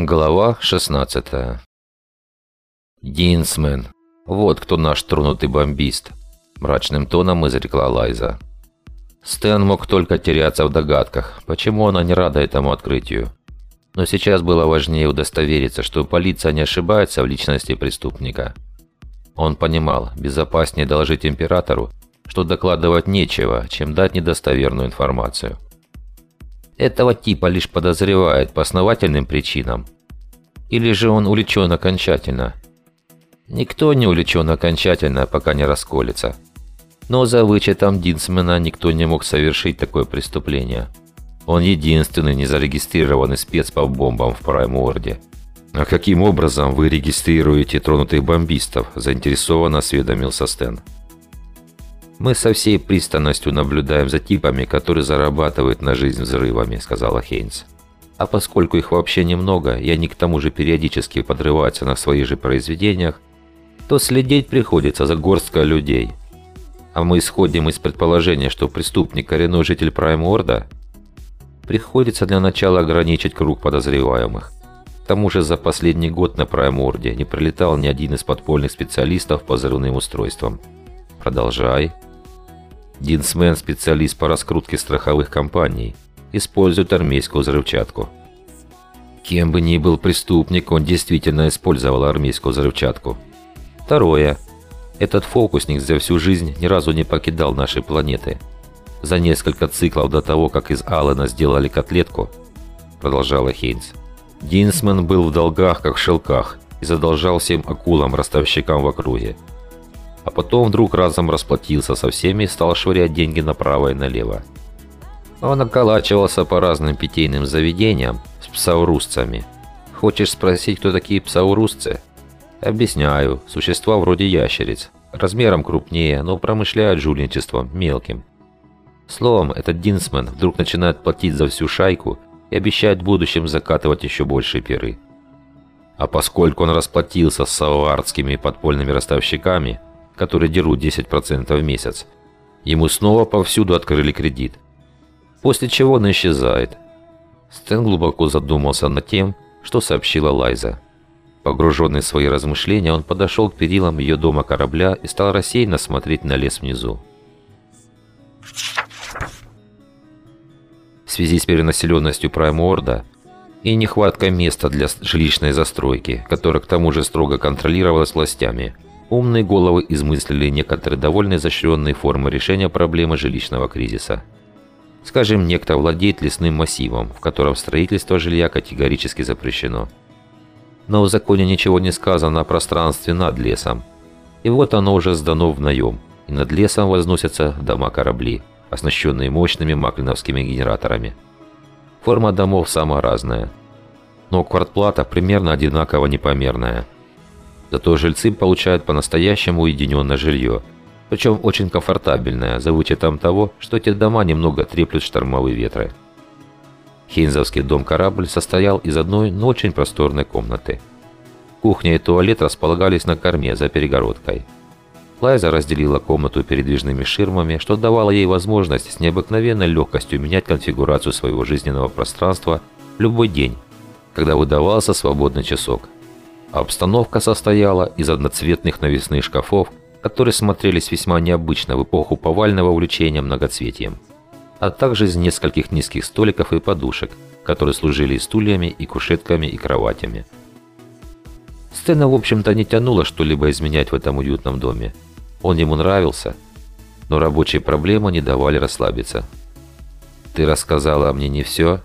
Глава 16 «Динсмен, вот кто наш тронутый бомбист», – мрачным тоном изрекла Лайза. Стэн мог только теряться в догадках, почему она не рада этому открытию. Но сейчас было важнее удостовериться, что полиция не ошибается в личности преступника. Он понимал, безопаснее доложить императору, что докладывать нечего, чем дать недостоверную информацию. Этого типа лишь подозревает по основательным причинам. Или же он увлечен окончательно. Никто не увлечен окончательно, пока не расколется. Но за вычетом Динсмена никто не мог совершить такое преступление. Он единственный незарегистрированный спец по бомбам в Прайм-Орде. «А каким образом вы регистрируете тронутых бомбистов?» – заинтересованно осведомился Стэн. «Мы со всей пристальностью наблюдаем за типами, которые зарабатывают на жизнь взрывами», — сказала Хейнс. «А поскольку их вообще немного, и они к тому же периодически подрываются на своих же произведениях, то следить приходится за горсткой людей. А мы исходим из предположения, что преступник – коренной житель Прайм-Орда, приходится для начала ограничить круг подозреваемых. К тому же за последний год на Прайм-Орде не прилетал ни один из подпольных специалистов по взрывным устройствам. Продолжай. Динсмен – специалист по раскрутке страховых компаний. Использует армейскую взрывчатку. Кем бы ни был преступник, он действительно использовал армейскую взрывчатку. Второе. Этот фокусник за всю жизнь ни разу не покидал нашей планеты. За несколько циклов до того, как из Аллена сделали котлетку, продолжала Хейнс, Динсмен был в долгах, как в шелках, и задолжал всем акулам-ростовщикам в округе а потом вдруг разом расплатился со всеми и стал швырять деньги направо и налево. Он околачивался по разным питейным заведениям с псаурусцами. Хочешь спросить, кто такие псаурусцы? Объясняю, существа вроде ящериц, размером крупнее, но промышляют жульничеством, мелким. Словом, этот Динсмен вдруг начинает платить за всю шайку и обещает в будущем закатывать еще большие пиры. А поскольку он расплатился с савардскими подпольными ростовщиками, которые дерут 10% в месяц, ему снова повсюду открыли кредит. После чего он исчезает. Стэн глубоко задумался над тем, что сообщила Лайза. Погруженный в свои размышления, он подошел к перилам ее дома корабля и стал рассеянно смотреть на лес внизу. В связи с перенаселенностью Прайм-Орда и нехваткой места для жилищной застройки, которая к тому же строго контролировалась властями – Умные головы измыслили некоторые довольно изощренные формы решения проблемы жилищного кризиса. Скажем, некто владеет лесным массивом, в котором строительство жилья категорически запрещено. Но в законе ничего не сказано о пространстве над лесом. И вот оно уже сдано в наем, и над лесом возносятся дома-корабли, оснащенные мощными маклиновскими генераторами. Форма домов самая разная. Но квартплата примерно одинаково непомерная – Зато жильцы получают по-настоящему уединенное жилье, причем очень комфортабельное, за вычетом того, что эти дома немного треплют штормовые ветры. Хейнзовский дом-корабль состоял из одной, но очень просторной комнаты. Кухня и туалет располагались на корме за перегородкой. Лайза разделила комнату передвижными ширмами, что давало ей возможность с необыкновенной легкостью менять конфигурацию своего жизненного пространства в любой день, когда выдавался свободный часок – обстановка состояла из одноцветных навесных шкафов, которые смотрелись весьма необычно в эпоху повального увлечения многоцветием, а также из нескольких низких столиков и подушек, которые служили и стульями, и кушетками, и кроватями. Стэна, в общем-то, не тянуло что-либо изменять в этом уютном доме. Он ему нравился, но рабочие проблемы не давали расслабиться. «Ты рассказала мне не все?»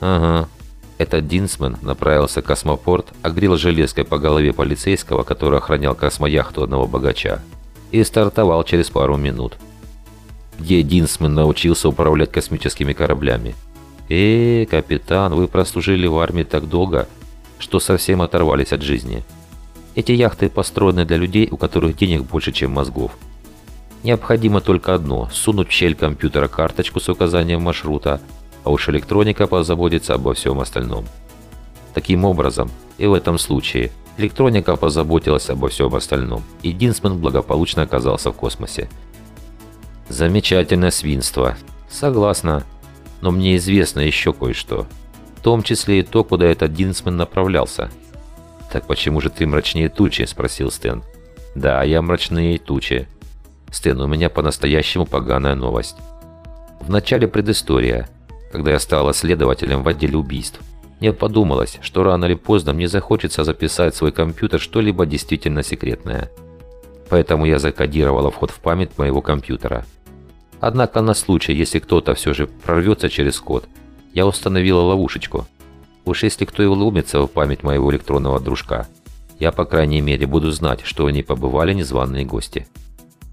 «Ага», этот Динсмен направился в космопорт, огрел железкой по голове полицейского, который охранял космояхту одного богача, и стартовал через пару минут. Где Динсмен научился управлять космическими кораблями? «Э, капитан, вы прослужили в армии так долго, что совсем оторвались от жизни. Эти яхты построены для людей, у которых денег больше, чем мозгов. Необходимо только одно – сунуть в щель компьютера карточку с указанием маршрута – а уж электроника позаботится обо всем остальном. Таким образом, и в этом случае электроника позаботилась обо всем остальном, и Динсман благополучно оказался в космосе. Замечательное свинство. Согласна. Но мне известно еще кое-что. том числе и то, куда этот Динсман направлялся. «Так почему же ты мрачнее тучи?» – спросил Стэн. «Да, я мрачнее тучи. Стэн, у меня по-настоящему поганая новость. В начале предыстория, когда я стала следователем в отделе убийств, мне подумалось, что рано или поздно мне захочется записать в свой компьютер что-либо действительно секретное. Поэтому я закодировала вход в память моего компьютера. Однако на случай, если кто-то все же прорвется через код, я установила ловушечку. Уж если кто и вломится в память моего электронного дружка, я по крайней мере буду знать, что они побывали незваные гости.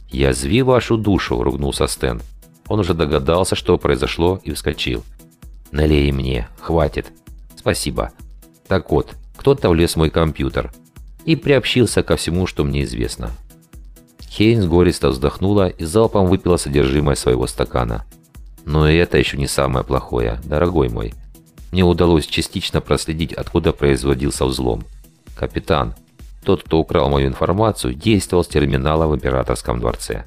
«Язви вашу душу!» – ругнулся Стэн. Он уже догадался, что произошло, и вскочил. «Налей мне, хватит!» «Спасибо!» Так вот, кто-то влез в мой компьютер и приобщился ко всему, что мне известно. Хейнс горестно вздохнула и залпом выпила содержимое своего стакана. Но и это еще не самое плохое, дорогой мой. Мне удалось частично проследить, откуда производился взлом. Капитан, тот, кто украл мою информацию, действовал с терминала в Императорском дворце.